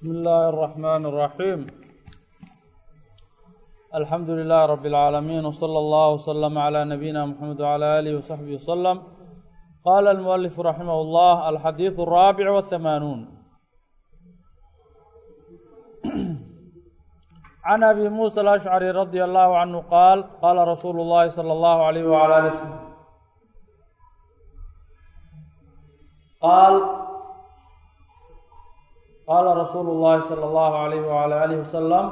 bismi illaahi araxmaan araxiim alxamdu lilaahi rabi اlcaalamiin wsala allahu wslama calaa nabiyina mxamed wcala aalihi wsaxbihi wsalam qaala almualifu raximah llah alxadiidu araabic wahamaanuun can abi muusa alashcari radia allahu canhu qaal qaala rasuulu llahi sala allahu alayh wala ali wslam qaal qaala rasuulu llaahi sala allahu alayhi waalaa alihi wasalam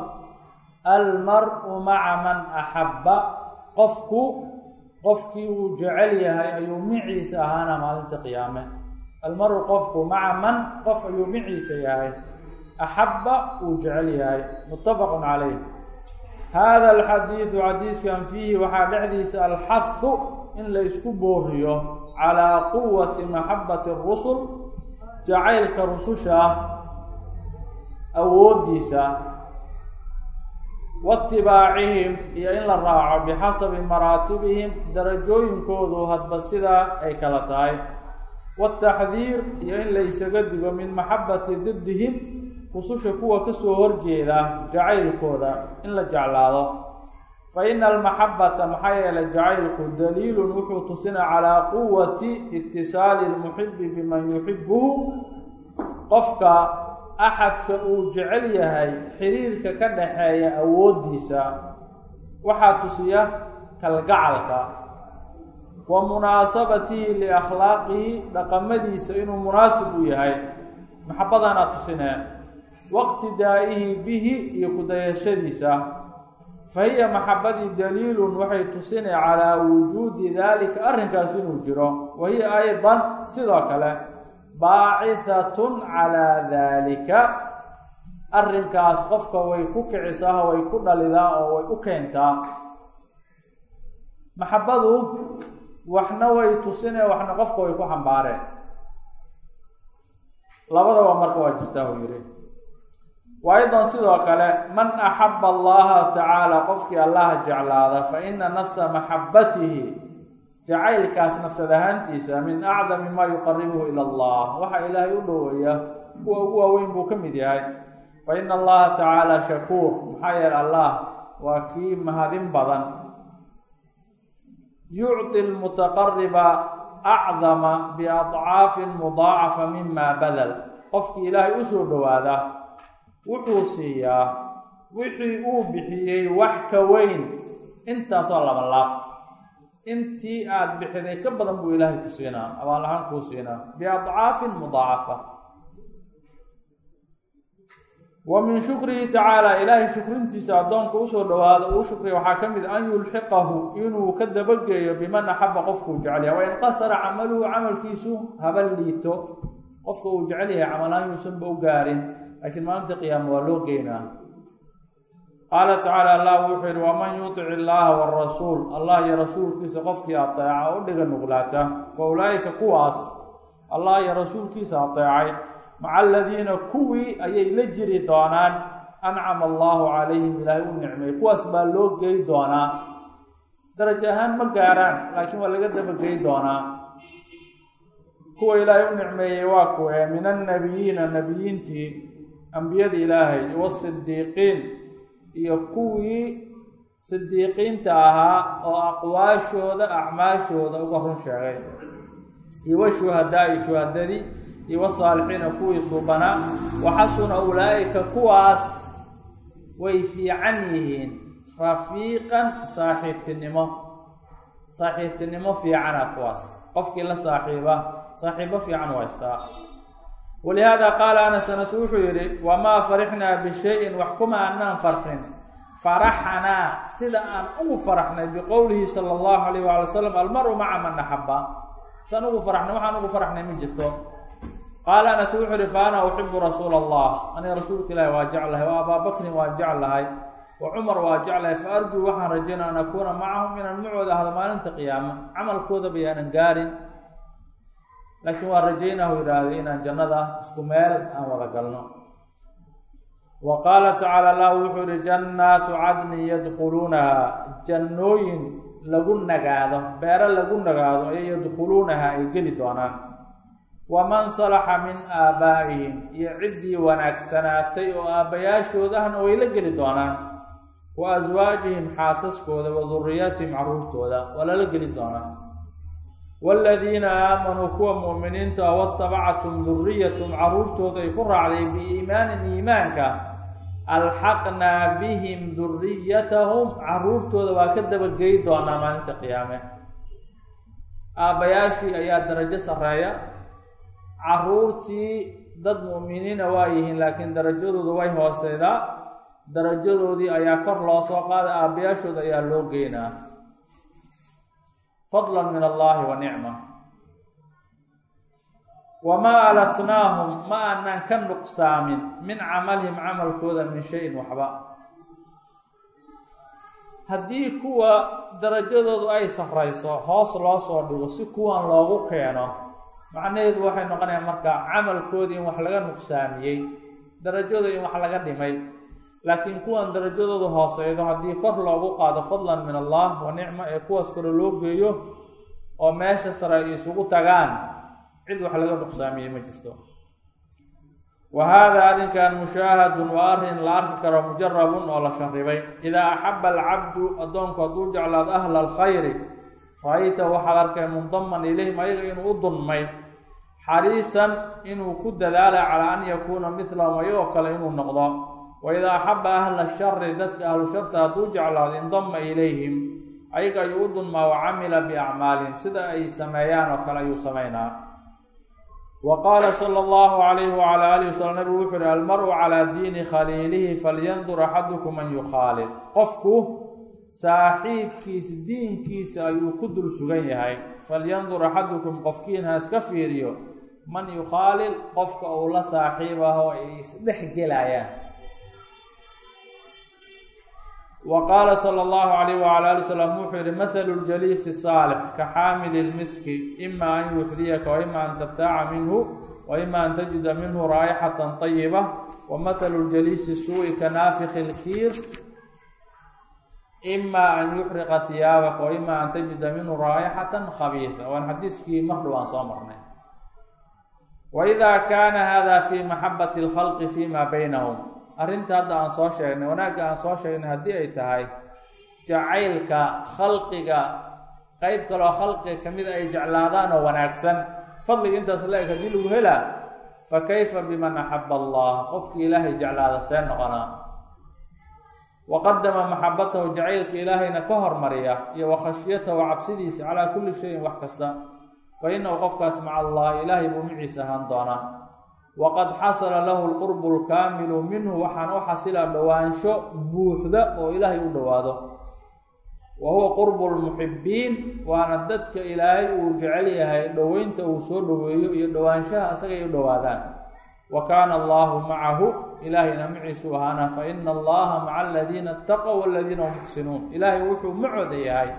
almar-u maca man axabba qofku qofkii uu jecel yahay ayuu maciisa ahaana maalinta qiyaame almaru qofku maca man qof ayuu maciisa yahay axabba uu jecel yahay muttafaqun calayh hada alxadiidu xadiiskan fiihi waxaa dhexdiisa alxahu in la booriyo calaa quwati maxabati rusul jacaylka rususha awooddiisa waatibaacihim iyo in la raaco bixasabi maraatibihim darajooyinkoodu hadba sidaa ay kala tahay. Waataxdiir iyo in la ysaga digo min maxabati diddihim rususha kuwa ka soo horjeeda jacaylkooda in la jeclaado. Fa ina almaxabata maxaa yeelay jacaylku daliilun wuxuu tusina calaa quwati itisaali lmuxibi biman yuxibuhu qofka axadka uu jecel yahay xiriirka ka dhaxeeya awooddiisa waxaa tusiya kalgacalka. Wa munaasabatihi liakhlaaqihi dhaqamadiisa inuu munaasib u yahay. Maxabadana tusine? Waqtidaa'ihi bihi iyo kudayashadiisa fa hiya maxabadii daliilun waxay tusine calaa wujuudi daalika arrinkaas inuu jiro. Wa hiya aydan sidoo kale baacihatun calaa daalika. Arrinkaas qofka way ku kicisaa way ku dhalidaa oo way u keentaa. Maxabadu waxna way tusine waxna qofka way ku xambaareen. Labadaba marka waa jirtaa uu yihi wa aydan sidoo kale man axaba allaha tacaala qofkii allaha jeclaada fa ina nafsa maxabatihi jacaylkaas nafsad ahaantiisa min acdami maa yuqaribuhu ila allah. Waxaa ilaahay u dhoweeya kuwa ugu waaweyn buu ka mid yahay. Fa ina allaha tacaala shakuur. Maxaa yeele allah waa kii mahadin badan. Yucطi lmutaqariba acdama biadcaafin mudaacafa mima badal. Qofkii ilaahay u soo dhowaada wuxuu siiyaa wixii uu bixiyey wax ka weyn intaasoo laba laab intii aada bixiday ka badan buu ilaahay ku siinaa abaal ahaan kuu siinaa biadcaafin mudaacafa wa min shukrihi tacaala ilaahay shukrintiisa addoonka u soo dhowaada uu shukriya waxaa ka mid an yulxiqahu inuu ka dabageeyo biman axaba qofkuu jecel yahay. Wa in qasara camaluhu camalkiisu haba liito. Qofka uu jecel yahay camalaan yuusanba u gaarin. Laakiin maalinta qiyaama waa loo geynaa qaala tacaala allah wuxuu yihi waman yutic illaaha warasuul allah iyo rasuulkiisa qofkii ateeca u dhiga nuglaata fa ulaa'ika kuwaas allah iyo rasuulkiisa ateecay maca aladiina kuwii ayay la jiri doonaan ancama allahu calayhim ilaahay u nicmay. Kuwaas baa loo gey doonaa. Darajo ahaan ma gaaraan laakiin waa laga dabagey doonaa. Kuwa ilaahay u nicmeeyey waa kuwee min annabiyiina nebiyiintii ambiyada ilaahay wasidiiqiin iyo kuwii sidiiqiinta ahaa oo aqwaashooda acmaashooda uga run sheegay. Iyo washuhadaa-i shuhadadii iyo wasaalixiina kuwii suubanaa. Waxasuna ulaa'ika kuwaas way fiican yihiin rafiiqan saaxiibtinimo. Saaxiibtinimo fiicana kuwaas. Qofkii la saaxiiba saaxiibo fiican u haystaa walihaada qaala anas anas wuxuu yidhi wamaa farixnaa bishayin wax kuma anaan farxin faraxanaa sida aan ugu faraxnay biqowlihi sala allahu alayh waala wasalam almaru maca man axaba saan ugu faraxnay waxaan ugu faraxnay ma jirto qaala anas wuxuu yihi fa ana uxibu rasuula allah aniga rasuulka ilaahi waa jeclahay wa abaa bakrin waa jeclahay wa cumar waa jeclahay fa arjuu waxaan rajaynaa an akuuna macahum inaan macooda ahdo maalinta qiyaama camalkooda bayaanan gaarin laakiin waa rajaynahu yidhaahday inaan jannada isku meel aan wada galno. Wa qaala tacaala allah wuxuu yihi jannaatu cadnin yadkhuluunaha. Jannooyin lagu nagaado beero lagu nagaado ayay yadkhuluunaha ay geli doonaan. Waman salaxa min aabaa'ihim iyo ciddii wanaagsanaatay oo aabbayaashood ahna way la geli doonaan. Wa aswaajihim xaasaskooda wa duriyatihim carruurtooda waa lala geli doonaa waaladiina aamanuu kuwa mu'miniinta waatabacatum duriyatum carruurtooda ku raacday biiimaanin iimaanka alxaqnaa bihim duriyatahum carruurtooda waa ka dabagey doonaa maalinta qiyaame aabbayaashii ayaa darajo sarreeya carruurtii dad mu'miniina waa yihiin laakiin darajadooda way hooseydaa darajadoodii ayaa kor loo soo qaaday aabbayaashooda ayaa loo geynaa fadlan min allahi wa nicma wamaa alatnaahum ma aanan ka nuqsaamin min camalihim camalkooda min shayin waxba haddii kuwa darajadoodu ay sarrayso hoos loo soo dhigo si kuwan loogu keeno macnaheedu waxay noqonayaan marka camalkoodii in wax laga nuqsaamiyey darajadooda in wax laga dhimay laakiin kuwan darajadoodu hooseydo haddii kor loogu qaado fadlan min allah wa nicma ee kuwaas kale loo geeyo oo meesha sare ay isugu tagaan. Cid wax laga nuqsaamiyey ma jirto. Wa haadaa arrinkan mushaahadun waa arrin la arki karo mujarabun oo la sharibay idaa axaba alcabdu addoonku hadduu jeclaado ahla alkhayri ra'ayta waxaad arkay mundaman ilayhim ayaga inuu u dunmay xariisan inuu ku dadaala calaa an yakuuna midlahum ayagoo kale inuu noqdo wa idaa axaba ahla shari dadka ahlu sharta hadduu jeclaado indama ilayhim ayaga ayuu u dunmaa wa camila biacmaalihim sida ay sameeyaan oo kale ayuu samaynaa. Wa qaala sala allahu calayhi wacala alihi wasalam nabigu wuxuu yihi almaru calaa diini khaliilihi falyandur axadukum man yukhaalil qofku saaxiibkiisa diinkiisa ayuu ku dul sugan yahay. Falyandur axadukum qofkiin ha iska fiiriyo. Man yukhaalil qofka uu la saaxiib ah oo ay isdhex gelayaan wa qaala sala allahu calayh wacala ali wsalam wuxuu yihi mathalu ljaliisi saalix ka xaamili lmiski ima an yuxdiyaka wa ima an tabtaaca minhu wa ima an tajida minhu raayixatan طayiba wa mathalu ljaliisi suu'i ka naafiki lkiir ima an yuxriqa hiyaabaka wa ima an tajida minhu raayixatan khabiisa waan xadiiskii mar dhow aan soo marnay wa ida kaana hada fi maxabati اlkhalqi fima baynahum arrinta hadda aan soo sheegnay wanaagga aan soo sheegnay haddii ay tahay jacaylka khalqiga qeyb kaloo khalqiga ka mida ay jeclaadaan oo wanaagsan. Fadliga intaas la-eg haddii lagu helaa fa kayfa biman axaba allah? Qofkii ilaahay jeclaada see noqonaa. Wa qadama maxabatahu jacaylka ilaahayna ka hormariya iyo wa khashyatahu cabsidiisa calaa kulli shayin wax kasta. Fa inahu qofkaas maca allah ilaahay buu miciisa ahaan doonaa waqad xasala lahu lqurbu lkaamilu minhu waxaana u xasila dhowaansho buuxda oo ilaahay u dhowaado wa huwa qurbu lmuxibiin waana dadka ilaahay uu jecel yahay dhoweynta uu soo dhoweeyo iyo dhowaanshaha asagay u dhowaadaan wa kaana allahu macahu ilaahayna maciisu ahaana fa ina allaha maca aladiina ataqow waladiina hum muxsinuun ilaahay wuxuu macooda yahay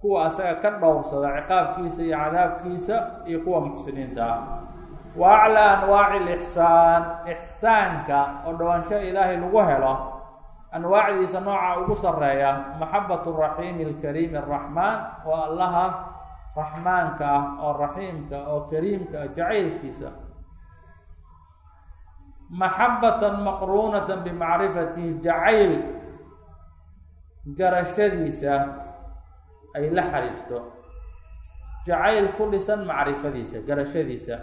kuwa asaga ka dhowrsada ciqaabkiisa iyo cadaabkiisa iyo kuwa muxsiniinta ah wa aclaa anwaaci lixsaan ixsaanka oo dhowaansho ilaahay lagu helo anwaacdiisa nooca ugu sarreeya maxabat raxiimi alkariimi araxmaan waa allaha raxmaanka ah oo raxiimka oo kariimka ah jacaylkiisa. Maxabatan maqruunatan bimacrifatihi jacayl garashadiisa ay la xariirto jacayl ku dhisan macrifadiisa garashadiisa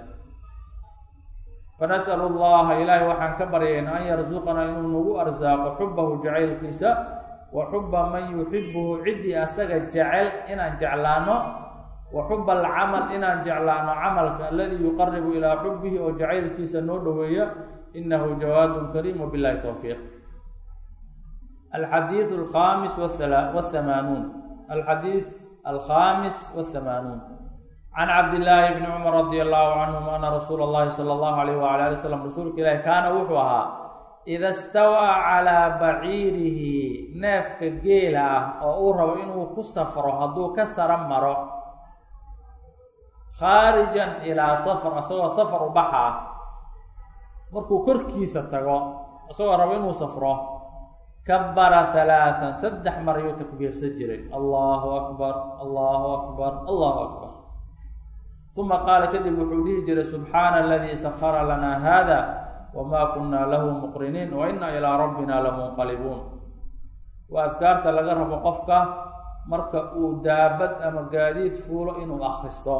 fanas'al allaha ilaahay waxaan ka baryayna an yarsuqanaa inuu nagu arsaaqo xubahu jacaylkiisa wa xuba man yuxibuhu ciddii asaga jecel inaan jeclaano wa xuba alcamal inaan jeclaano camalka aladii yuqaribu ilaa xubihi oo jacaylkiisa noo dhoweeya inahu jawaadun kariim wabilahi towfiiq alxadiidu alkhamis wahamaanuun alxadiid alkhamis wahamaanuun can cabdillaahi bni cumar radi allahu canhum ana rasuula allahi sala allahu alayh wala ali wasalam rasuulka ilaahi kaana wuxuu ahaa ida stawaa calaa baciirihi neefka geela ah oo uu rabo inuu ku safro hadduu ka sara maro khaarijan ilaa safar isagoo safar u baxa ah markuu korkiisa tago isagoo rabo inuu safro kabara halaatan saddex mar ayuu takbiirsan jiray allahu akbar allahu akbar allahu akbar uma qaala kadib wuxuu dhihi jiray subxaana aladii sakara lanaa hada wma kuna lahu muqriniin wa ina ilaa rabbina lamunqalibuun waa adkaarta laga rabo qofka marka uu daabad ama gaadiid fuulo inuu akhristo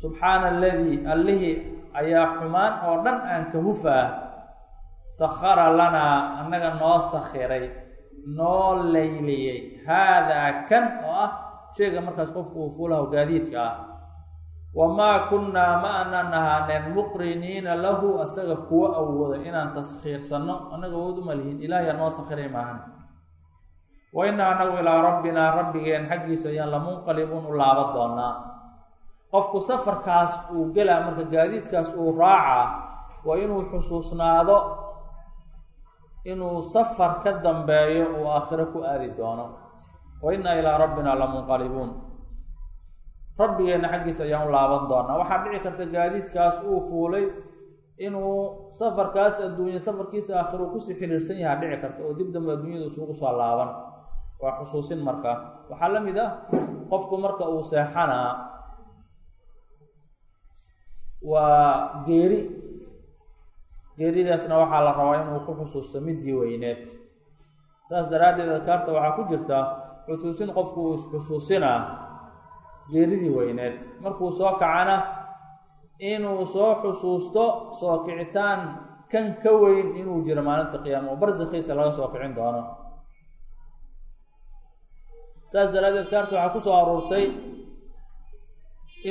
subxaana aladii allihii ayaa xumaan oo dhan aan ka hufaa sakhara lanaa annaga noo sakhiray noo layliyey haadaa kan oo ah sheega markaas qofku uu fuulaho gaadiidka ah wamaa kunnaa ma anaan ahaaneen muqriniina lahu asaga kuwa awooda inaan taskhiirsanno annaga awood uma lihin. Ilaahiyaa noo sakhiray maahan. Wa inaa anagu ilaa rabbinaa rabbigeen xaggiisa ayaan lamunqalibuun u laaban doonaa. Qofku safarkaas uu gelaa marka gaadiidkaas uu raacaa waa inuu xusuusnaado inuu safar ka dambeeyo uu aakhiro ku aadi doono. Wa inaa ilaa rabbinaa lamunqalibuun rabbigeenna xaggiisa ayaan u laaban doonaa waxaa dhici karta gaadiidkaas uu fuulay inuu safarkaas adduunya safarkiisa aakhiro ku sii xiriirsan yahaa dhici karta. Oo dib dambe adduunyada isugu soo laaban. Waa xusuusin marka. Waxaa la mid ah qofku marka uu seexanaa waa geeri. Geeridaasna waxaa la rabaa inuu ku xusuusto midii weyneed. Saas daraaddeed adkaarta waxaa ku jirta xusuusin qofku uu isxusuusinaa geeridii weyneed. Markuu soo kacana inuu soo xusuusto soo kicitaan kan ka weyn inuu jiro maalinta qiyaama oo barsakiisa laga soo kicin doono. Saas daraaddeed adkaarta waxaa ku soo aruurtay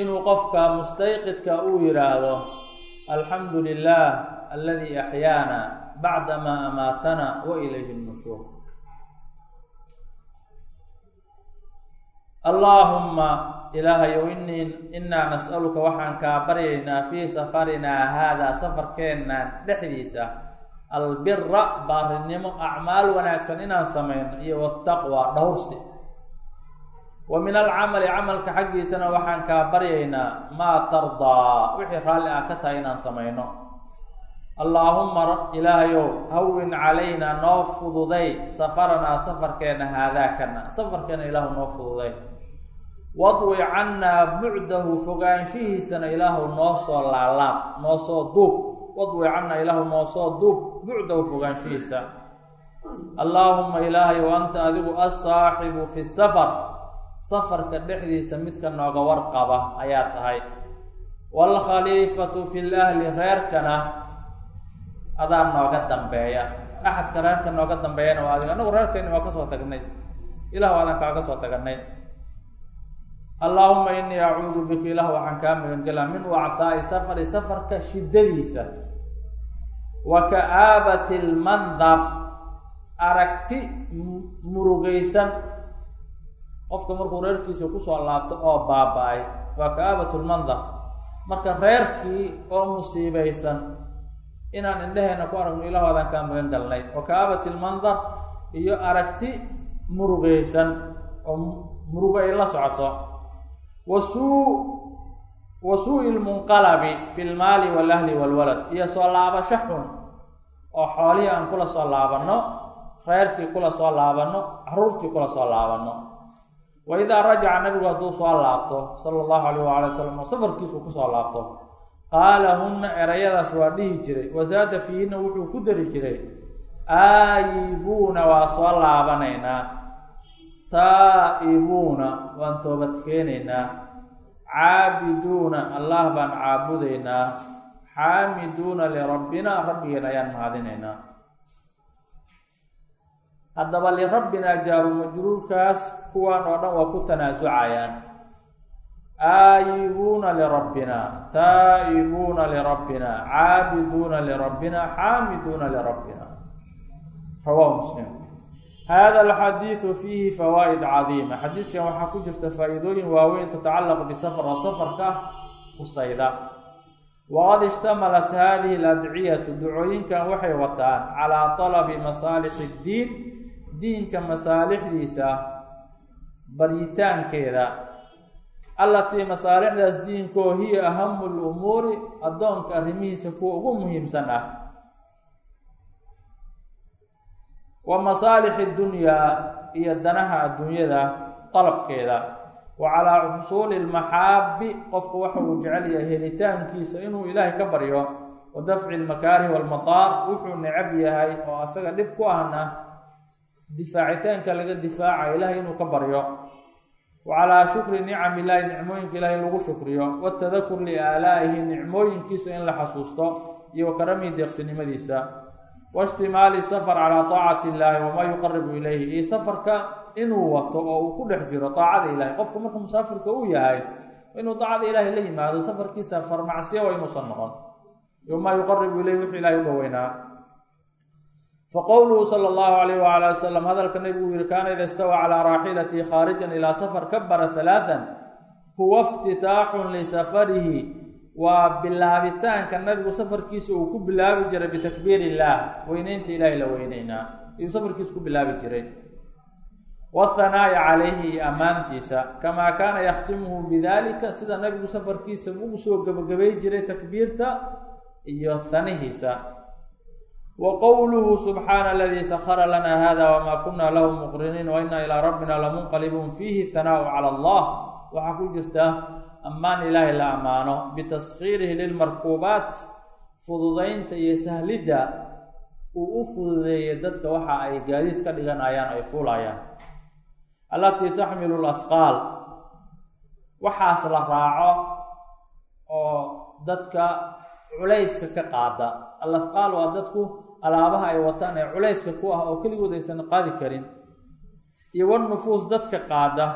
inuu qofka mustayqidka uu yidhaahdo alxamdu lilah aladi axyaana bacda maa amaatana wa ilayhi nushuur allaahumma ilaahayow inii inaa nas'aluka waxaan kaa baryaynaa fii safarinaa haadaa safarkeennan dhexdiisa. Albira baarinimo acmaal wanaagsan inaan samayno iyo wataqwa dhowrsi. Wa min alcamali camalka xaggiisana waxaan kaa baryaynaa maa tardaa wixii raalli ah ka tahay inaan samayno. Allaahumma ilaahayow hawin calaynaa noo fududay safaranaa safarkeena haadaakana safarkeena ilaahu noo fududay wadwi cannaa bucdahu fogaanshihiisana ilaahu noo soo laalaab noo soo duub wadwi cannaa ilaahu noo soo duub bucdahu fogaanshihiisa. Allaahumma ilaahayow anta adigu asaaxibu fi safar. Safarka dhexdiisa midka nooga warqaba ayaa tahay. Waalkhaliifatu fi lahli reerkana adaa nooga dambeeya. Axadka reerka nooga dambeeyana waa adiga anagu reerkayni waa ka soo tagnay. Ilahu adaan kaaga soo taganay allaahuma inii acuudu bika ilah waxaan kaa magangelaa min wacthaa'i safari safarka shiddadiisa. Wa ka'aabati lmandar aragti murugaysan qofka markuu reerkiisa ku soo laabto oo baaba-ay waa ka'aabat lmandar marka reerkii oo musiibaysan inaan indheheena ku aragno ilahu adaan kaa magan galnay. Wa ka'aabati lmandar iyo aragti murugaysan oo murugo ay la socoto wa suu-i lmunqalabi fi lmaali walahli walwalad iyo soo laabasho xun oo xoolihii aan kula soo laabanno reerkii kula soo laabanno caruurtii kula soo laabanno. Wa idaa rajaca nabigu hadduu soo laabto sala allahu alayh waala wasalam oo safarkiisuu ku soo laabto qaala hunna erayadaas waa dhihi jiray. Wasaada fiihina wuxuu ku dari jiray. Aayibuuna waa soo laabanaynaa taa'ibuuna waan toobad keenaynaa. Caabiduuna allah baan caabudaynaa. Xaamiduuna lirabbina rabbigeen ayaan mahadinaynaa. Haddaba lirabbinaa jaaru majruurkaas kuwaan oo dhan waa ku tanaasucayaan. Aayibuuna lirabbina taa'ibuuna lirabbina. Caabiduuna lirabbina xaamiduuna lirabbina. Rawahu muslim hada alxadiidu fiihi fawaa'id cadiima xadiidkan waxaa ku jirta faa-iidooyin waaweyn tatacallaqu bisafar oo safarka khusayda waqad ishtamalat hadihi aladciyatu ducooyinkan waxay wataan calaa talabi masaalixi ddiin diinka masaalixdiisa baryitaankeeda allatii masaalixdaas diinkoo hiya ahamu lumuuri addoonka arrimihiisa kuwa ugu muhiimsan ah wa masaalixi dunyaa iyo danaha adduunyada dalabkeeda wa calaa xusuuli lmaxaabi qofka waxa uu jecel yahay helitaankiisa inuu ilaahay ka baryo. Wa dafci lmakaarih walmadaar wuxuu necab yahay oo asaga dhib ku ahna difaacitaanka laga difaaca ilaahay inuu ka baryo. Wa calaa shukri nicam illaahi nicmooyinka ilaahay lagu shukriyo. Watadakur liaalaa'ihi nicmooyinkiisa in la xasuusto iyo wa karamihi deeqsinimadiisa waishtimaali safar calaa taacati illaahi wamaa yuqaribu ilayhi. Iyo safarka inuu wato oo uu ku dhex jiro daacada ilahay qofku markuu musaafirka uu yahay inuu daacada ilaahay la yimaado safarkiisa farmacsiya waa inuusan noqon. Wamaa yuqaribu ilayhi wuxuu ilahay u dhoweynaa. Faqowluhu sala allahu alayh waala wasalam hadalka nebigu yihi kaana ida istawaa calaa raaxilatii khaarijan ilaa safar kabara halaatan huwa iftitaaxun lisafarihi waa bilaabitaanka nabigu safarkiisa uu ku bilaabi jiray bitakbiir illaah weyneynta ilaahay la weyneynaa. Ayuu safarkiisa ku bilaabi jiray. Waathanaa'i calayhi iyo ammaantiisa. Kamaa kaana yakhtimuhu bidalika sida nabigu safarkiisa ugu soo gebagabay jiray takbiirta iyo hanihiisa wa qowluhu subxaana aladii sakhara lana hada wamaa kuna lahu muqriniin wa inna ilaa rabbina lamunqalibuun fiihi hanaau cala allah. Waxaa ku jirta ammaan ilaahay la ammaano. Bitaskhiirihi lilmarkuubaat fududaynta iyo sahlidda uu u fududeeyay dadka waxa ay gaadiid ka dhiganayaan ay fuulayaan. Allatii taxmilu lafqaal waxaas la raaco oo dadka culayska ka qaada. Alafqaal waa dadku alaabaha ay wataan ee culayska ku ah oo keligood aysan qaadi karin. Iyo wanufuus dadka qaada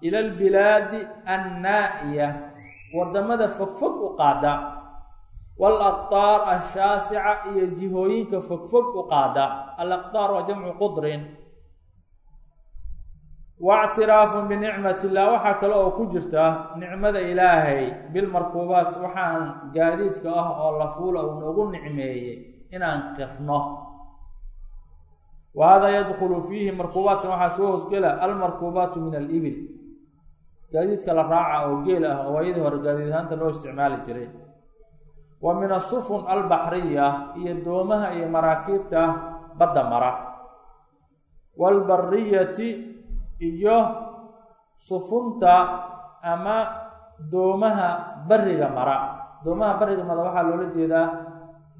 ila albilaadi annaa'iya waddamada fogfog u qaada waalaqtaar ashaasica iyo jihooyinka fogfog u qaada alaqtaar waa jamcu qudrin waictiraafun binicmati illah waxaa kale oo ku jirta nicmada ilaahay bilmarkuubaat waxaan gaadiidka ah oo la fuula uu noogu nicmeeyey inaan qirno wa hada yadkhulu fiihi markuubaatkan waxaa soo hoosgela almarkuubaatu min alibil gaadiidka la raaca oo geel ah oo waayadii hore gaadiid ahaanta loo isticmaali jiray. Wa min asufun albaxriya iyo doomaha iyo maraakiibta badda mara. Waalbariyati iyo sufunta ama doomaha bariga mara. Doomaha bariga mara waxaa loola jeedaa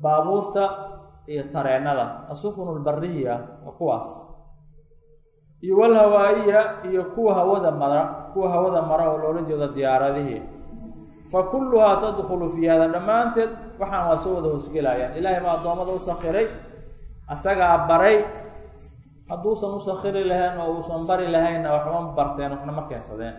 baabuurta iyo tareennada asufun albariya waa kuwaas iyo walhawaa'iya iyo kuwa hawada mara kuwa hawada mara oo loola jeedo diyaaradihii fa kulluhaa tadkhulu fii hada dhammaanteed waxaan waa soo wada hoosgelayaan ilaahay baa addoommada u sakhiray asagaa baray. Hadduusan u sakhiri lahayn oo uusan bari lahaynna waxma barteen waxna ma keensadeen.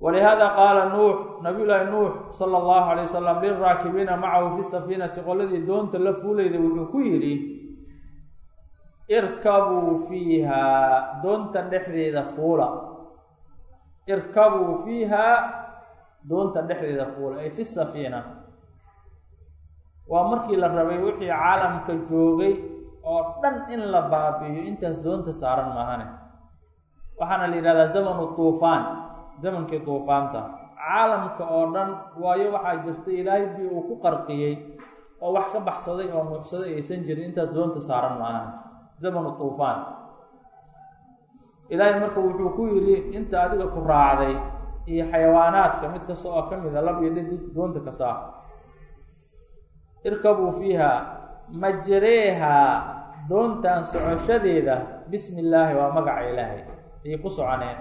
Walihaada qaala nuux nabiyullaahi nuux sala allahu alay wasalam lilraakibiina macahu fi safiinati qoladii doonta la fuulayda wuxuu ku yidhi irkabuu fiihaa doonta dhexdeeda fuula. Irkabuu fiihaa doonta dhexdeeda fuula ay fi safiina. Waa markii la rabay wixii caalamka joogay oo dhan in la baabi'iyo intaas doonta saaran maahane. Waxaana la yidhahdaa zamanu tuufaan zamankii duufaanta caalamka oo dhan waayo waxaa jirta ilaahay bii uu ku qarqiyey oo wax ka baxsaday oo nuuxsaday aysan jirin intaas doonta saaran maahane zamanu tuufaan ilaahay marka wuxuu ku yidhi inta adiga ku raacday iyo xayawaanaadka mid kasta oo ka mida lab iyo dhadig doonta ka saar. Irkabuu fiiha majreehaa doontan socoshadeeda? Bismi illaahi waa magaca ilaahay. Ayay ku soconeen.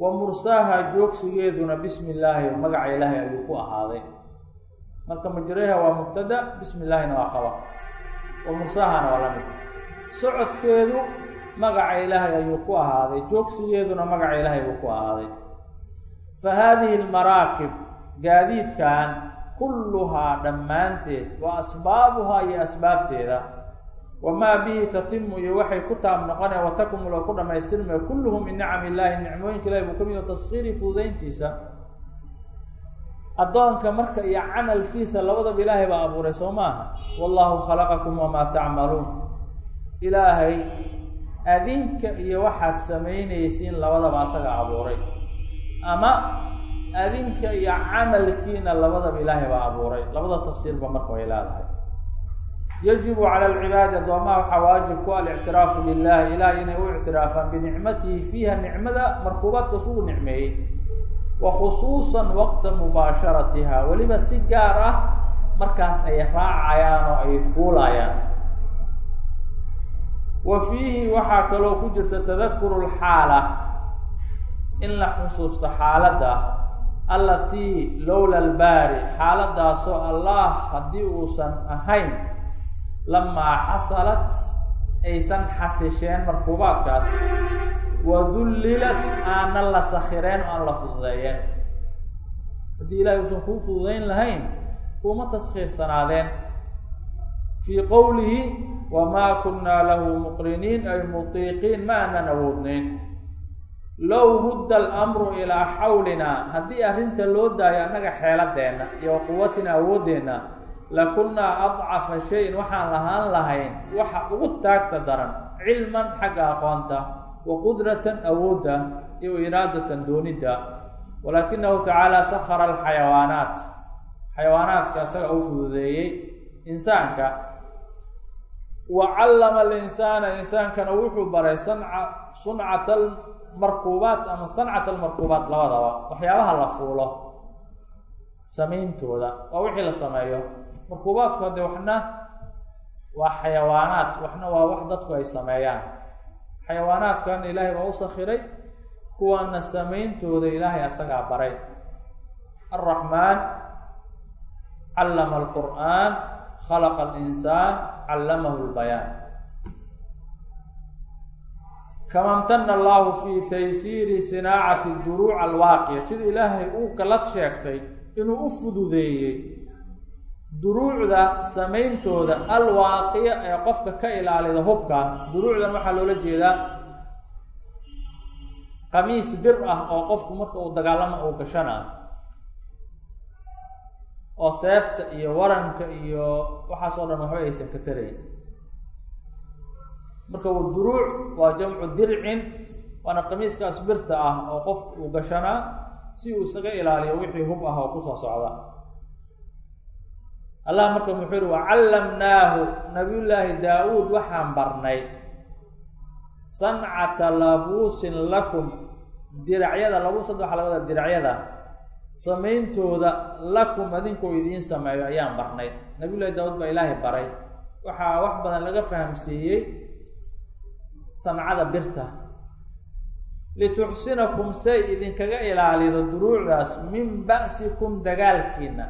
Wa mursaaha joogsigeeduna bismi illaahi magaca ilaahay ayuu ku ahaaday. Marka majreeha waa mubtada bismi illaahina waa khabar wa mursaahana waa la mid socodkeedu magaca ilaahay ayuu ku ahaaday joogsigeeduna magaca ilaahay buu ku ahaaday. Fa haadihi almaraakib gaadiidkan kulluhaa dhammaanteed wa asbaabuhaa iyo asbaabteeda. Wamaa bihi tatimu iyo waxay ku taab noqonee wa takmul oo ku dhammaystirmaya kulluhu min nicam illaahi nicmooyinka ilahi buu ka mid taskhiiri fududayntiisa addoonka marka iyo camalkiisa labadaba ilaahay baa abuuray soo maaha? Wallaahu khalaqakum wamaa tacmaluun ilaahay adinka iyo waxaad samaynaysiin labadaba asaga abuuray. Ama adinka iyo camalkiina labadaba ilaahay baa abuuray. Labada tafsiirba marka way leedahay. Yajibu cala alcibaadi addoomaha waxaa waajib ku alictiraafu lilahi ilaah inay u ictiraafaan binicmatihi fiiha nicmada markuubaadkaas ugu nicmeeyey. Wa khusuusan waqta mubaasharatiha weliba si gaar ah markaas ay raacayaan oo ay fuulayaan wa fiihi waxaa kaloo ku jirta tadakuru lxaala in la xusuusto xaaladda allatii lowla albaari xaaladaasoo allah haddii uusan ahayn lamaa xasalat aysan xasisheen markuubaadkaas. Wa dullilat aanan la sakhireen oo aan la fududeeyeen. Haddii ilahay uusan kuu fududayn lahayn kuuma taskhiirsanaadeen fii qowlihi wamaa kunnaa lahu muqriniin ay mutiiqiin ma aanan awoodnayn low rudda alamru ilaa xawlinaa haddii arrinta loo daayo annaga xeeladeenna iyo quwatina awooddeenna lakunnaa adcafa shayin waxaan lahaan lahayn waxa ugu taagta daran cilman xagga aqoonta wa qudratan awoodda iyo iraadatan doonidda walaakinahu tacaala sakhara alxayawaanaat. Xayawaanaadka isaga u fududeeyey insaanka wa callama alinsaana insaankana wuxuu baray sanca suncata almarkuubaat ama sancata almarkuubaat labadaba waxyaabaha la fuulo samayntooda waa wixii la sameeyo markuubaadku haddee waxna waa xayawaanaat waxna waa wax dadku ay sameeyaan xayawaanaadkan ilaahay baa u sakhiray kuwaana samayntooda ilaahay asagaa baray alraxmaan callama alqur'aan khalaqa alinsaan callamahu lbayaan kama imtana allahu fi taysiiri sinaacati duruuc alwaaqiya. Sida ilaahay uu galad sheegtay inuu u fududeeyey duruucda samayntooda alwaaqiya ee qofka ka ilaalida hubka duruucdan waxaa loola jeedaa qamiis bir ah oo qofku marka uu dagaalamo uu gashana oo seefta iyo waranka iyo waxaas oo dhan waxba aysan ka tarayn. Marka duruuc waa jamcu dircin waana qamiiskaas birta ah oo qof uu gashanaa si uu isaga ilaaliyo wixii hub ah oo ku soo socda. Allah marka muxuu yihi wacallamnaahu nabiyullaahi daa-uud waxaan barnay sancata labuusin lakum diracyada labuusad waxaa laga wadaa diracyada samayntooda lakum adinkoo idiin sameeyo ayaan barnay. Nabiyullahi daawuud baa ilaahay baray. Waxaa wax badan laga fahamsiiyey sancada birta. Lituxsinakum say idinkaga ilaalido duruucdaas min ba'sikum dagaalkiina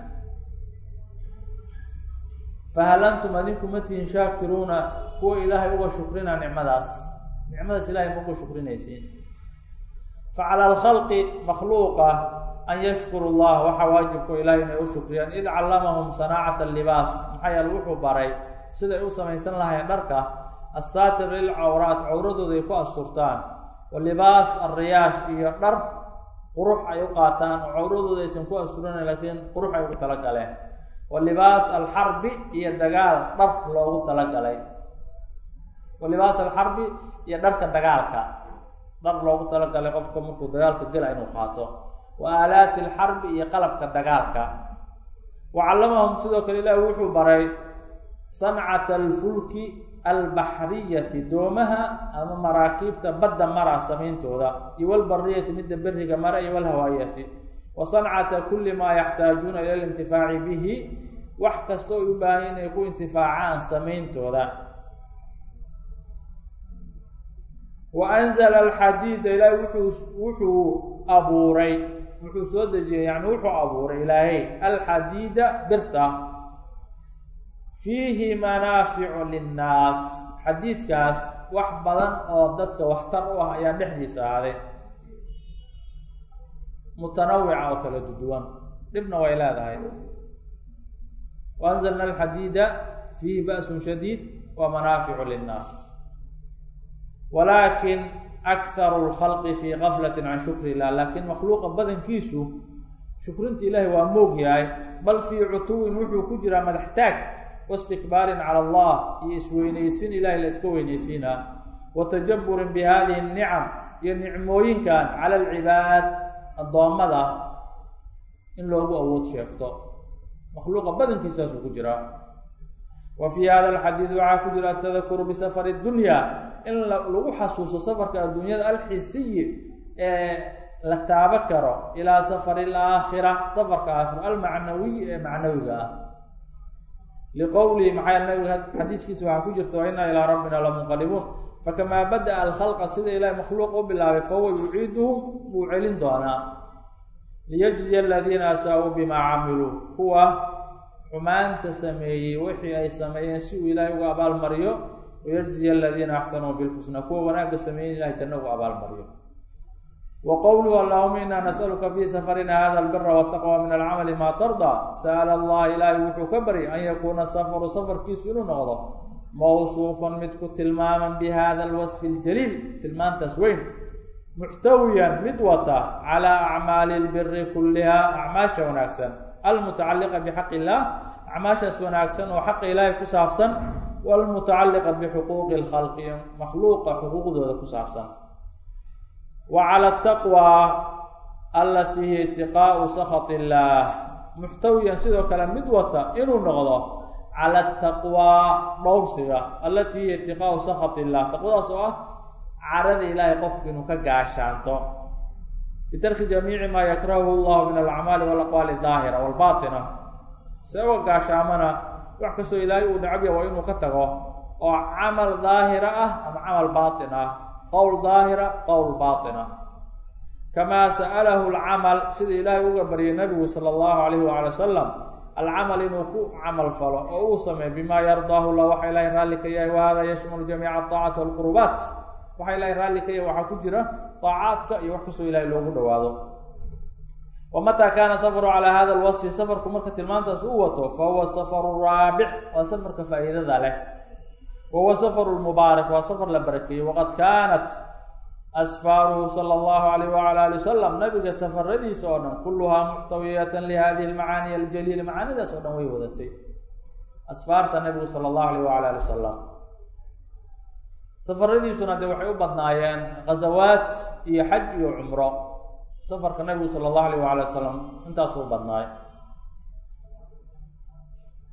fahal antum adinku ma tihin shaakiruuna kuwa ilaahay uga shukrina nicmadaas. Nicmadaas ilahay ma uga shukrinaysiin. Fa cala alkhalqi makhluuqa an yashkuru llah waxaa waajibku ilahay inay u shukriyaan id callamahum sanaacata libaas maxaa yeele wuxuu baray siday u samaysan lahayn dharka assaatir lilcawraat cawradooda ay ku asturtaan wa libaas alriyaash iyo dhar qurux ay u qaataan oo cawradooda aysan ku asturanayn laakiin qurux ay ugu talagaleen wa libaas alxarbi iyo dagaal dhar loogu talagalay wa libaas alxarbi iyo dharka dagaalka dhar loogu talagalay qofka markuu dagaalka gela inuu qaato wa aalaati alxarbi iyo qalabka dagaalka. Wa callamahum sidoo kale ilaahi wuxuu baray sancata alfulki albaxriyati doomaha ama maraakiibta badda mara samayntooda iyo walbariyati midda beriga mara iyo walhawaayati wa sancata kulli maa yaxtaajuuna ila lintifaaci bihi wax kasta oy u baahan inay ku intifaacaan samayntooda wa anzala alxadiida ilaahay wuxuu wuxuu abuuray wuxuu soo dejiyey yani wuxuu abuuray ilaahay alxadiida birta fiihi manaaficu linnaas. Xadiidkaas wax badan oo dadka waxtar u ah ayaa dhexdiisa ahaaday mutanawica oo kala duwan dhibna way leedahay. Wa anzalna alxadiida fiihi ba'sun shadiid wa manaaficu linnaas. Walaakin akharu lkhalqi fii gaflati can shukri illah laakiin makhluuqa badankiisu shukrinta ilaahi waa moog yahay bal fii cutuwin wuxuu ku jiraa madax taag wastikbaarin cala allah iyo isweynaysiin ilahay la iska weynaysiinaa wa tajaburin bi nicam iyo nicmooyinkan cala alcibaad addoommada in loogu awood sheegto. Makhluuqa badankiisaasuu ku jiraa. Wa fii hada alxadiid waxaa ku jira atadakuru bisafari dunya in lagu xasuuso safarka adduunyada alxisiyi ee la taabo karo ilaa safari alaakhira safarka aakhira almacnawiyi ee macnawiga ah. Liqowlihi maxaa nabiga xadiiskiisa waxaa ku jirta wa ilaa rabbina lamunqalibuun. Fakamaa bada-a alkhalqa sida ilahay makhluuq u bilaabay fahuwa yuciiduhum wuu celin doonaa. Liyajziya aladiina asaa-uu bimaa camiluu kuwa xumaanta sameeyey wixii ay sameeyeen si uu ilaahay uga abaalmariyo wayajziya aladiina axsanuu bilxusna kuwa wanaagga sameeyen ilahay janno uga abaalmariyo wa qowluhu allahuma inaa nasaluka fii safarina hada albira wataqwa min alcamali maa tardaa sa'ala allah ilaahay wuxuu ka baryay an yakuuna safaru safarkiisu inuu noqdo mawsuufan mid ku tilmaaman bi hada alwasfi aljaliil tilmaantaas weyn muxtawiyan mid wata calaa acmaali lbiri kulliha acmaasha wanaagsan almutacaliqa bixaqi illaah acmaashaas wanaagsan oo xaqa ilaahay ku saabsan walmutacaliqa bixuquuqi lkhalqi makhluuqa xuquuqdooda ku saabsan. Wa cala ataqwa alatii hiya itiqaau sakhat illaah muxtawiyan sidoo kale mid wata inuu noqdo cala ataqwaa dhowrsiga alatii hiya itiqaau sakhat illah taqwadaas oo ah carada ilaahay qofku inuu ka gaashaanto. Bitarki jamiici maa yakrahu llahu min alacmaali walaqwaali daahira walbaatina se uga gaashaamana wax kastoo ilaahay uu necabya waa inuu ka tago oo camal daahira ah ama camal baatin ah. Qowl daahira qowl baatina kamaa sa'alahu alcamal sida ilaahay uga baryay nabigu sala allahu alayhi waala wasalam alcamal inuu ku camal falo oo uu sameeyo bimaa yardaahu lah waxa ilahay raalli ka yahay wahada yashmalu jamiica aطaacati walqurubaat waxa ilahay raalli ka yahay waxaa ku jira daacaadka iyo wax kastoo ilahay loogu dhawaado wamataa kaana safaru calaa hada alwasfi safarku marka tilmaantaas uu wato fahuwa safaru raabix waa safarka faa'iidada leh. Wahuwa safaru lmubaarak waa safar la barakeeyey waqad kaanat asfaaruhu sala allahu alayh wala ali wasalam nabiga safaradiisa oo dhan kulluhaa muxtawiyatan lihadihi almacaaniy aljaliila macaanidaas oo dhan way wadatay. Asfaarta nabigu sala allahu alayh wala ali wasalam safaradiisuna dee waxay u badnaayeen iyo xaj iyo cumro safarka nabigu sala allahu alayh waala wasalam intaasuu badnaay.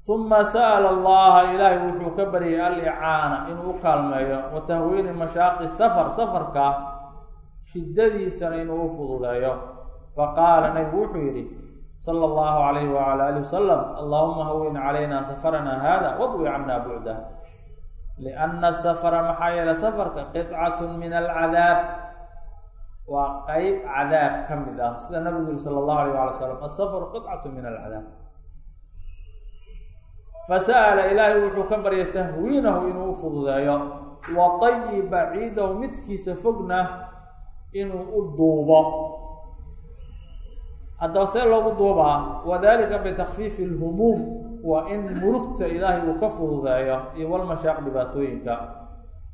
Uma sa'ala allaha ilaahay wuxuu ka baryay alicaana inuu u kaalmeeyo wa tahwiini mashaaqi safar safarka shiddadiisana inuu u fududeeyo. Faqaala nabigu wuxuu yidhi sala allahu alayhi wala ali wasalam allahuma hawin calayna safarana hada wadwi cana bucdah lianna safara maxaa yeele safarka qidcatun min alcadaab waa qeyb cadaab ka mid ah. Sida nabigu yiri sala allahu alayh wala slam asafaru qidcatun min alcadaab. Fasa'ala ilaahay wuxuu ka baryay tahwiinahu inuu u fududeeyo wa tayiba ciidahu midkiisa fogna inuu u duubo. Haddaba see loogu duubaa wadalika bitakfiifi lhumuum waa in murugta ilaahay uu ka fududeeyo iyo walmashaaq dhibaatooyinka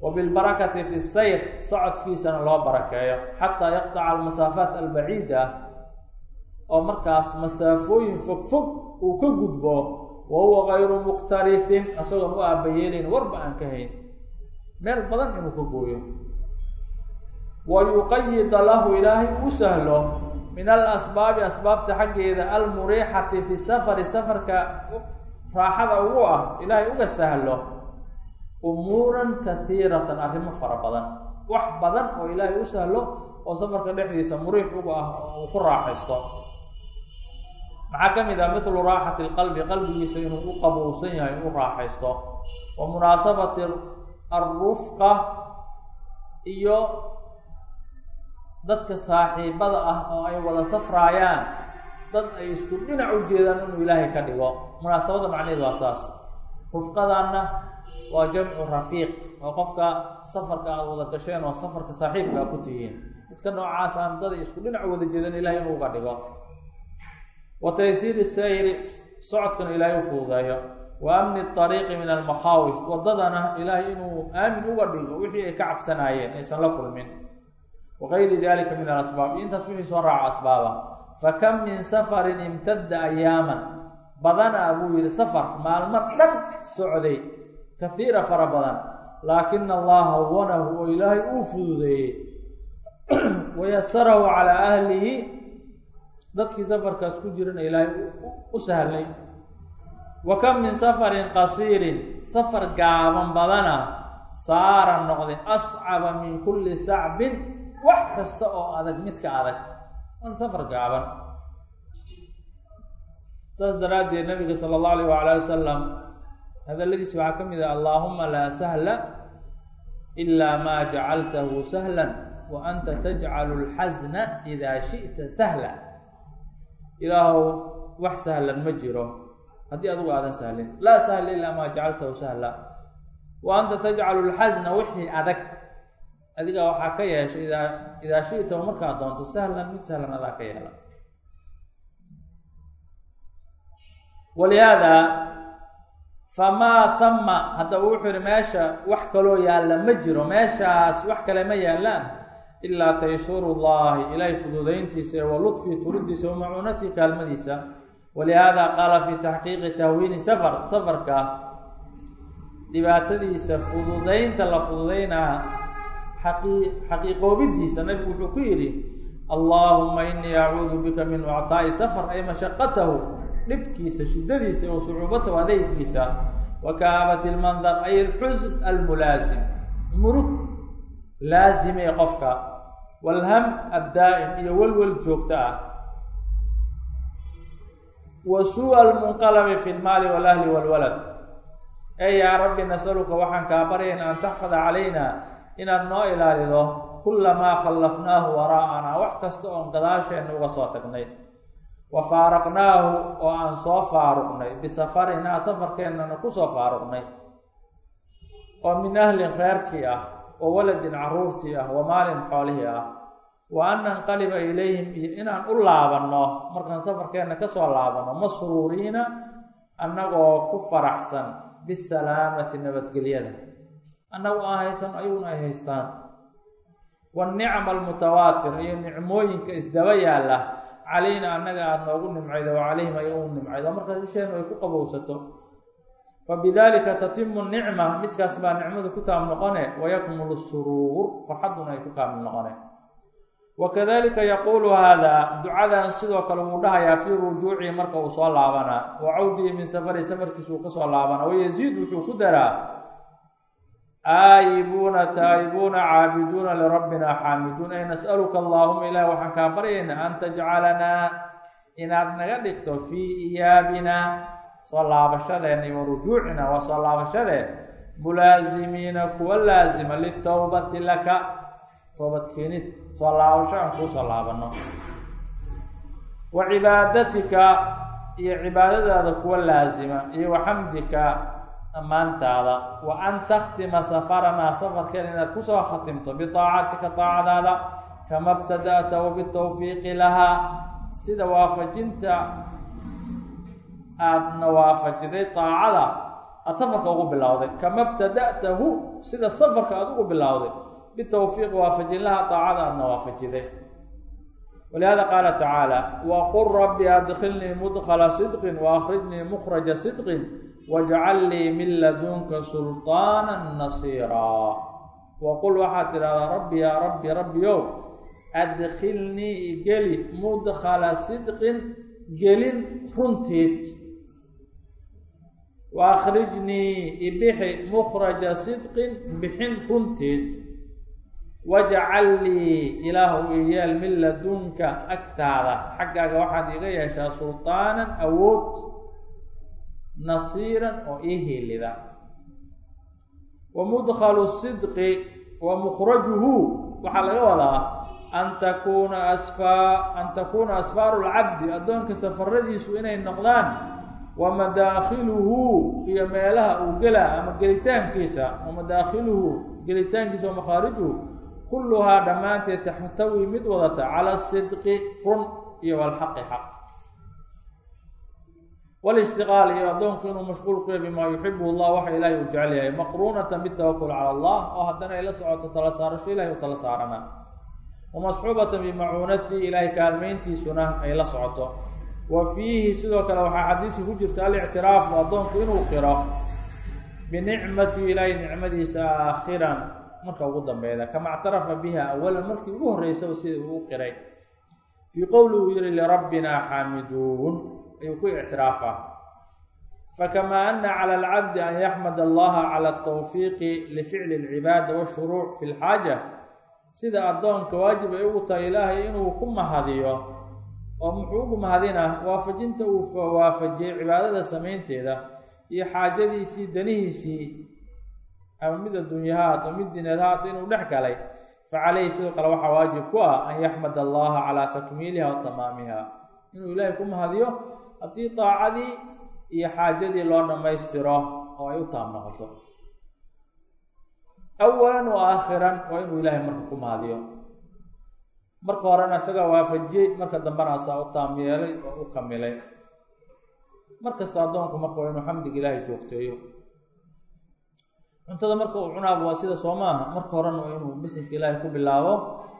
wa bilbarakati fi sayr socodkiisana loo barakeeyo xataa yaqtaca almasaafaat albaciida oo markaas masaafooyin fog fog uu ka gudbo wa huwa gayru muqtarifin isagoon u aabayeelayn warba aan ka hayn meel badan inuu ka gooyo wa yuqayida lahu ilaahay u sahlo min alasbaabi asbaabta xaggeeda almuriixati fi safari safarka raaxada ugu ah ilaahay uga sahlo umuuran katiiratan arrimo fara badan. Wax badan oo ilaahay u sahlo oo safarka dhexdiisa muriix uga ah uu ku raaxaysto. Maxaa ka mid ah? Mithlu raaxati lqalbi qalbigiisa inuu u qabowsan yahay u raaxaysto. Wa munaasabati arufqa iyo dadka saaxiibada ah oo ay wada safraayaan. Dad ay isku dhinac u jeedaan inuu ilaahay ka dhigo. Munaasabada macnaheed waa saas. Rufqadanna waa jamcu rafiiq oo qofka safarka aad wada gasheen oo safarka saaxiibka a ku tihiin. Dadka noocaas aan dad ay isku dhinac wada jeedan ilahay inuu uga dhigo. Wa taysiiri sayri socodkana ilaahay u fududeeyo wa amni ariiqi min almakhaawif wadadana ilaahay inuu aamin uga dhigo wixii ay ka cabsanaayeen aysan la kulmin. Wagayri dalika min alasbaab iyo intaas wixii soo raaca asbaaba. Fakam min safarin imtadda ayaaman. Badanaa buu yihi safar maalmo dhan socday kahiira fara badan. Laakina allaha wanahu oo ilaahay uu fududeeyey. Wayasarahu calaa ahlihi. Dadkii safarkaas ku jirana ilaahay u sahlay. Wa kam min safarin qasiirin. Safar gaaban badana saara noqday ascaba min kulli sacbin. Wax kasta oo adag midka adag. Wan safar gaaban. Saas daraaddeed nabiga sala allahu alayh waala wasalam hadaladiisi waxaa ka mid ah allaahuma laa sahla ilaa maa jacaltahu sahlan wa anta tajcalu lxasna idaa shi'ta sahla. Ilaahow wax sahlan ma jiro. Haddii adigu aadan sahlin laa sahla ilaa maa jacaltahu sahla wa anta tajcalu lxasna wixii adag. Adiga waxaa ka yeesha idaa idaa shi'ta markaad doonto sahlan mid sahlan adaa ka yeela. Walihaada famaa hama haddaba wuxuu yihi meesha wax kaloo yaalla ma jiro meeshaas wax kale ma yaallaan ilaa taysuuru llahi ilaahay fududayntiisa ee wa ludfii turidiisa wa kaalmadiisa. Walihaada qaala fii taxqiiqi tahwiini safar safarka dhibaatadiisa fududaynta la fududaynaa xaqii xaqiiqoobidiisa nabigu wuxuu ku yidhi allaahuma inii acuudu bika min wactaa'i safar ay mashaqatahu dhibkiisa shiddadiisa wa sucuubatahu adeygiisa wa kaabati lmandar ay alxusn almulaasim murug laazimee qofka. Walham addaa'im iyo welwel joogto ah. Wa suu'a almunqalabi fi lmaali walahli walwalad. Ee yaa rabbi nasaluka waxaan kaa baryayna an taxfada calayna inaad noo ilaalido kulamaa khallafnaahu waraa'anaa wax kasta oon gadaasheenna uga soo tagnay wa faaraqnaahu oo aan soo faaruqnay. Bisafarinaa safarkeennana ku soo faaruqnay. Oo min ahlin kheyrkii ah wa waladin carruurtii ah wa maalin xoolihii ah. Wa an nanqaliba ilayhim iyo inaan u laabanno markaan safarkeenna ka soo laabanno masruuriina annagoo ku faraxsan bisalaamati nabadgelyada. Annagu aan haysano ayaguna ay haystaan. Wanicma almutawaatir iyo nicmooyinka isdaba yaalla calayna annaga aada noogu nimcaydo wa calayhim ay u nimcaydo. Markaas isheenu ay ku qabowsato fabidalika tatimu nicma midkaas baa nicmadu ku taam noqone wayakmulu suruur farxadduna ay ku kaamil noqone. Wakadalika yaquulu haadaa ducadan sidoo kale wuu dhahayaa fii rujuucihi marka uu soo laabanaa wa cawdihi min safari safarkiisa uu ka soo laabanaa wayaziid wuxuu ku daraa aayibuuna taayibuuna caabiduuna lirabbina xaamiduun ay nas'aluka allaahuma ilaah waxaan kaa baryaynaa an tajcalanaa inaad naga dhigto fii iyaabina soo laabashadeenna iyo warujuucina waa soo laabashadee mulaasimiina kuwa laasima litowbati laka toobad keenid soo laabasho aan kuu soo laabanno. Wa cibaadatika iyo cibaadadaada kuwa laasima iyo wa xamdika ammaantaada wa an takhtima safaranaa safarkeen inaad ku soo khatimto bitaacatika taacadaada kama btada'ta wa lahaa. Sida waafajinta aadna waafajiday taacada aada safarka ugu bilowday. Kama btada'tahu sida safarka aada ugu bilowday bitawfiiqi waafajin lahaa taacada aadna waafajiday. Walihada qaala tacaala waqul rabbi adkilnii mudkla sidqin waakrijnii mukraja sidqin wajcal lii min ladunka sulطaana nasiiraa waqul waxaad tidhahdaa rabbi yaa rabbi rabbiyow adkilnii igeli mudkhala sidqin gelin runtiid. Waakrijnii ibixi mukraja sidqin bixin runtiid. Wajcal lii ilaahu iyeel min ladunka agtaada. Xaggaaga waxaad iga yeeshaa sulطaanan awood nasiiran oo ii hiilida wa mudkhalu sidqi wa mukhrajuhu waxaa laga wadaa an takuuna asfaa an takuuna asfaaru lcabdi addoonka safaradiisu inay noqdaan wa madaakhiluhu iyo meelaha uu gelaa ama gelitaankiisa wa madaakhiluhu gelitaankiisa wa makhaarijuhu kulluhaa dhammaanteed taxtawi mid wadata cala sidqi run iyo walxaqi xaq wlishtiqaal iyo addoonku inuu mashquul ku yahay bimaa yuxibu llah waxa ilahay uu jecel yahay maqruunatan bitawakul cala allah oo haddana ay la socoto tala saarasho ilahay u tala saarana wamasxuubatan bimacuunatii ilahay kaalmayntiisuna ay la socoto wa fiihi sidoo kale waxaa xadiisi ku jirta alictiraafu addoonku inuu qiro binicmati ilaahay nicmadiisa aakhiran marka ugu dambeyda kama ictarafa biha awalan markii ugu horreysaba sida uu qiray fii qowli uu yihi lirabbina xaamiduun ayuu ku ictiraafaa fakamaa ana cala alcabdi an yaxmad allaha cala atawfiiqi lificli alcibaada washuruuc fi lxaaja sida addoonka waajib ay ugu tahay ilaahay inuu ku mahadiyo oo muxuu ugu mahadina waafajinta uu waafajiyey cibaadada samaynteeda iyo xaajadiisii danihiisii ama mid adduunyaha haato mid haato inuu dhex galay. Fa caleyhi sidoo kale waxaa waajib ku ah an yaxmad allaha calaa takmiiliha wa tamaamiha inuu ilaahay ku mahadiyo haddii daacadii iyo xaajadii loo dhammaystiro oo ay u taab noqoto. Awalan wa aakhiran waa inuu ilaahay marka ku mahadiyo marka horena isagaa waafajiyey marka dambena asaa u taam yeelay oo u kamilay. Mar kasta addoonku marka waa inuu xamdiga ilaahay joogteeyo. Cuntada marka uu cunaaba waa sida soo maaha marka horena waa inuu bisinka ilaahay ku bilaabo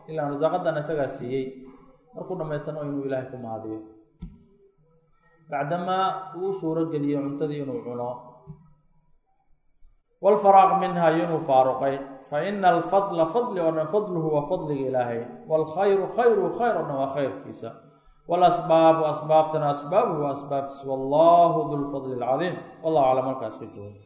ilaa rasaaqadan isagaa siiyey. Markuu dhamaystana waa inuu ilaahay ku mahadiyo bacdamaa uu suuro geliyey cuntadii inuu cuno. wlfaraaq minha inuu faaruqay faina alfadla fadli oo dhan fadluhu waa fadliga ilaahay waalkhayru khayru khayr oo dhan waa khayrkiisa walasbaabu asbaabtana asbaabuhu waa asbaabtiisa wallahu du lfadli alcadiim wallahu aclam halkaas ka jooga